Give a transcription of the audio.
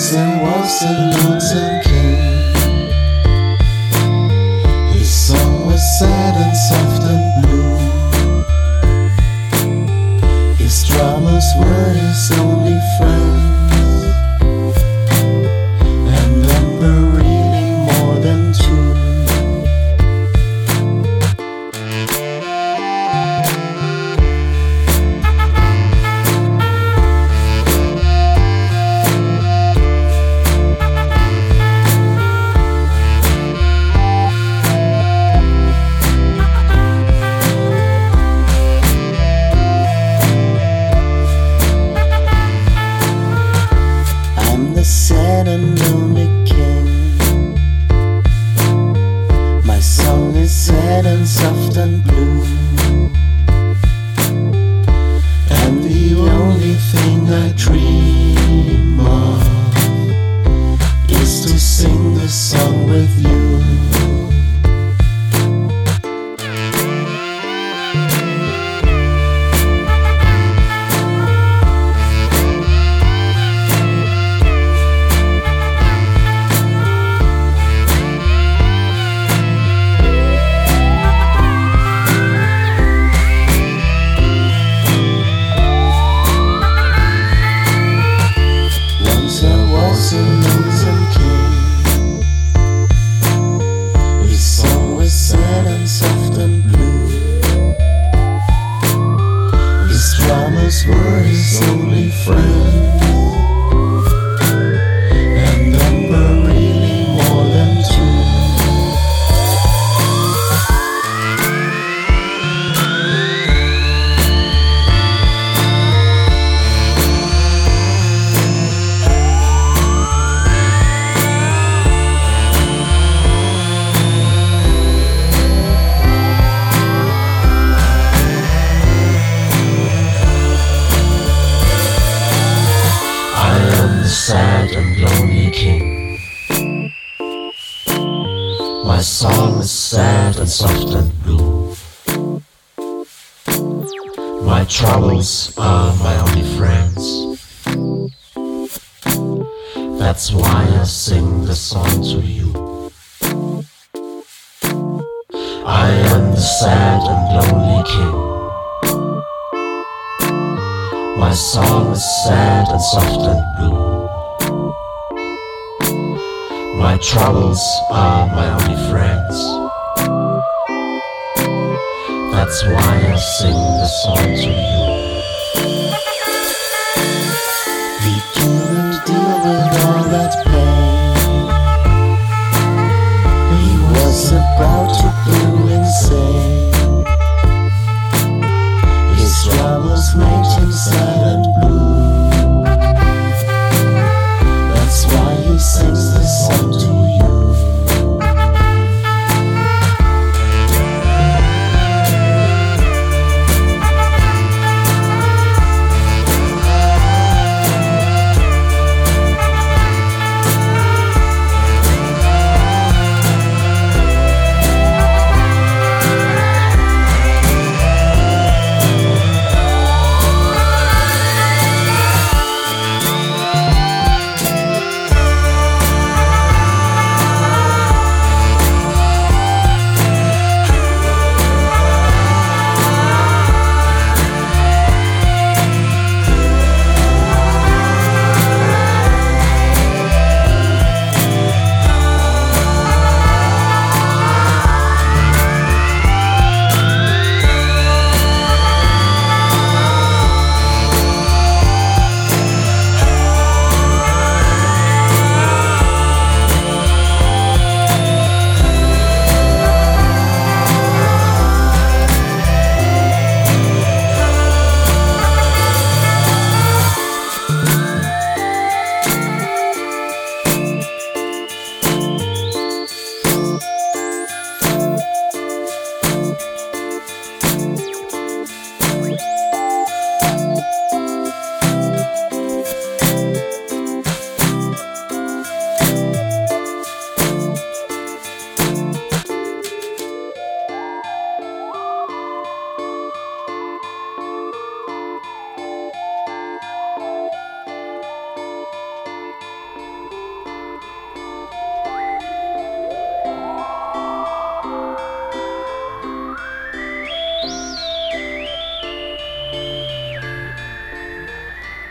Once there was a lonesome king. His song was sad and soft and blue. His dramas were his only friends. Sad and lonely drummers were his only friends. My song is sad and soft and blue. My troubles are my only friends. That's why I sing the song to you. I am the sad and lonely king. My song is sad and soft and blue. My troubles are my only friends. That's why I sing this song to you. We couldn't deal with all that pain. He was about to go insane. His troubles made him sad.